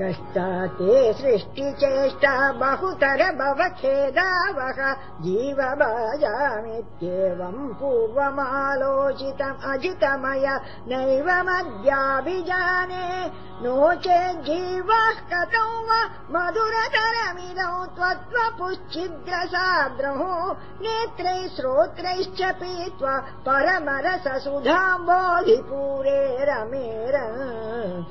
कष्टा ते सृष्टिचेष्टा बहुतर भव खेदावः जीव भजामित्येवम् पूर्वमालोचितम् अजितमय नैवमद्याभिजाने नो चेज्जीवः कथौ कतौ वा मधुरतरमिदौ त्वपुश्चिद्रसाद्रमुत्रैः श्रोत्रैश्च पीत्वा परमरससुधाम्बोधिपूरे रमेर